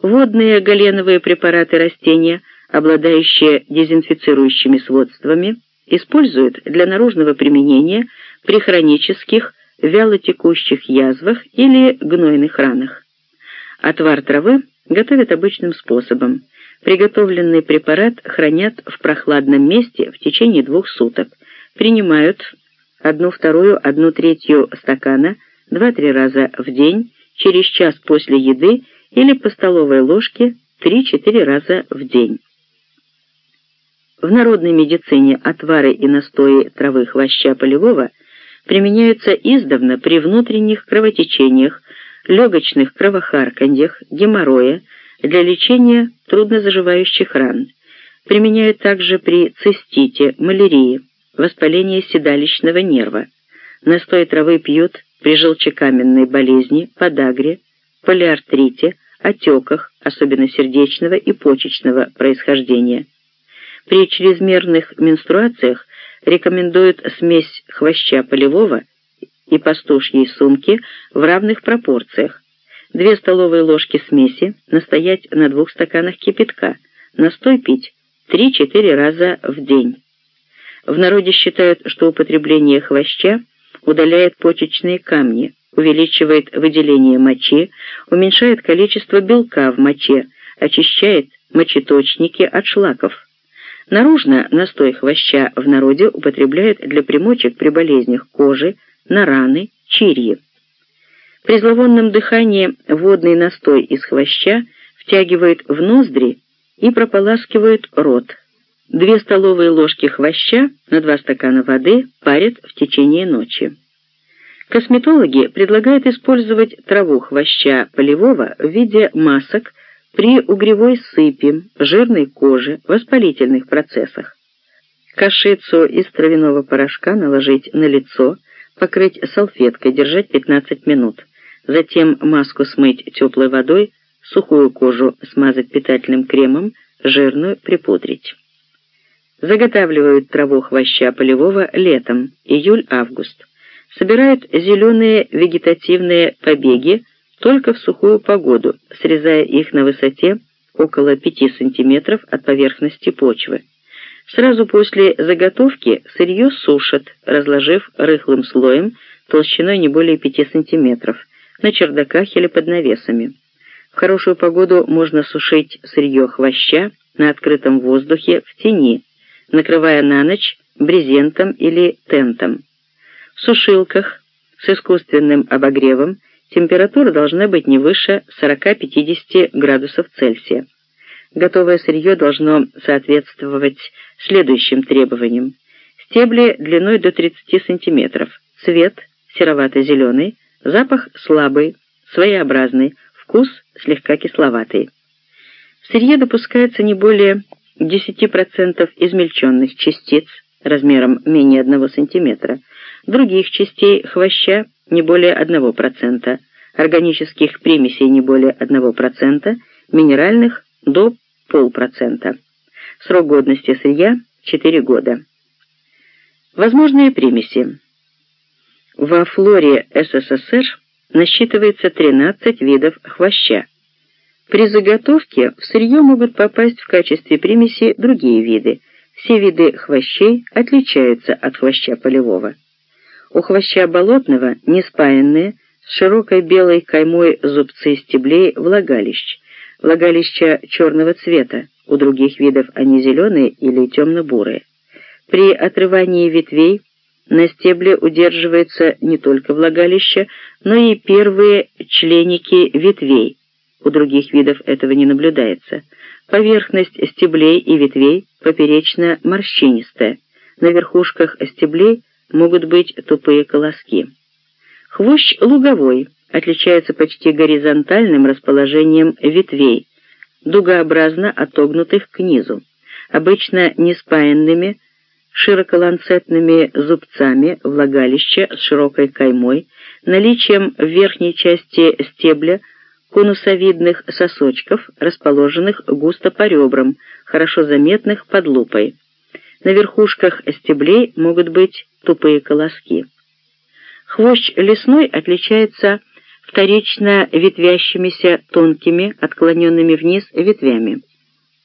Водные галеновые препараты растения, обладающие дезинфицирующими свойствами, используют для наружного применения при хронических вялотекущих язвах или гнойных ранах. Отвар травы готовят обычным способом. Приготовленный препарат хранят в прохладном месте в течение двух суток. Принимают одну вторую, одну третью стакана два-три раза в день, через час после еды или по столовой ложке 3-4 раза в день. В народной медицине отвары и настои травы хвоща полевого применяются издавна при внутренних кровотечениях, легочных кровохарканьях, геморрое, для лечения труднозаживающих ран. Применяют также при цистите, малярии, воспалении седалищного нерва. Настой травы пьют при желчекаменной болезни, подагре, полиартрите, отеках, особенно сердечного и почечного происхождения. При чрезмерных менструациях рекомендуют смесь хвоща полевого и пастушьей сумки в равных пропорциях. Две столовые ложки смеси настоять на двух стаканах кипятка, настой пить 3-4 раза в день. В народе считают, что употребление хвоща удаляет почечные камни, увеличивает выделение мочи, уменьшает количество белка в моче, очищает мочеточники от шлаков. Наружно настой хвоща в народе употребляют для примочек при болезнях кожи, на раны, чирьи. При зловонном дыхании водный настой из хвоща втягивает в ноздри и прополаскивает рот. Две столовые ложки хвоща на два стакана воды парят в течение ночи. Косметологи предлагают использовать траву хвоща полевого в виде масок при угревой сыпи, жирной коже, воспалительных процессах. Кашицу из травяного порошка наложить на лицо, покрыть салфеткой, держать 15 минут. Затем маску смыть теплой водой, сухую кожу смазать питательным кремом, жирную припудрить. Заготавливают траву хвоща полевого летом, июль-август собирают зеленые вегетативные побеги только в сухую погоду, срезая их на высоте около 5 см от поверхности почвы. Сразу после заготовки сырье сушат, разложив рыхлым слоем толщиной не более 5 см на чердаках или под навесами. В хорошую погоду можно сушить сырье хвоща на открытом воздухе в тени, накрывая на ночь брезентом или тентом. В сушилках с искусственным обогревом температура должна быть не выше 40-50 градусов Цельсия. Готовое сырье должно соответствовать следующим требованиям. Стебли длиной до 30 см, цвет серовато-зеленый, запах слабый, своеобразный, вкус слегка кисловатый. В сырье допускается не более 10% измельченных частиц размером менее 1 см, других частей хвоща не более 1%, органических примесей не более 1%, минеральных до полпроцента. Срок годности сырья – 4 года. Возможные примеси. Во флоре СССР насчитывается 13 видов хвоща. При заготовке в сырье могут попасть в качестве примеси другие виды. Все виды хвощей отличаются от хвоща полевого. У хвоща болотного неспаянные, с широкой белой каймой зубцы стеблей влагалищ, влагалища черного цвета, у других видов они зеленые или темно-бурые. При отрывании ветвей на стебле удерживается не только влагалище, но и первые членики ветвей. У других видов этого не наблюдается. Поверхность стеблей и ветвей поперечно-морщинистая. На верхушках стеблей могут быть тупые колоски. Хвощ луговой отличается почти горизонтальным расположением ветвей, дугообразно отогнутых к низу, обычно неспаянными, широколанцетными зубцами влагалища с широкой каймой, наличием в верхней части стебля конусовидных сосочков, расположенных густо по ребрам, хорошо заметных под лупой. На верхушках стеблей могут быть тупые колоски. Хвощ лесной отличается вторично ветвящимися тонкими, отклоненными вниз ветвями.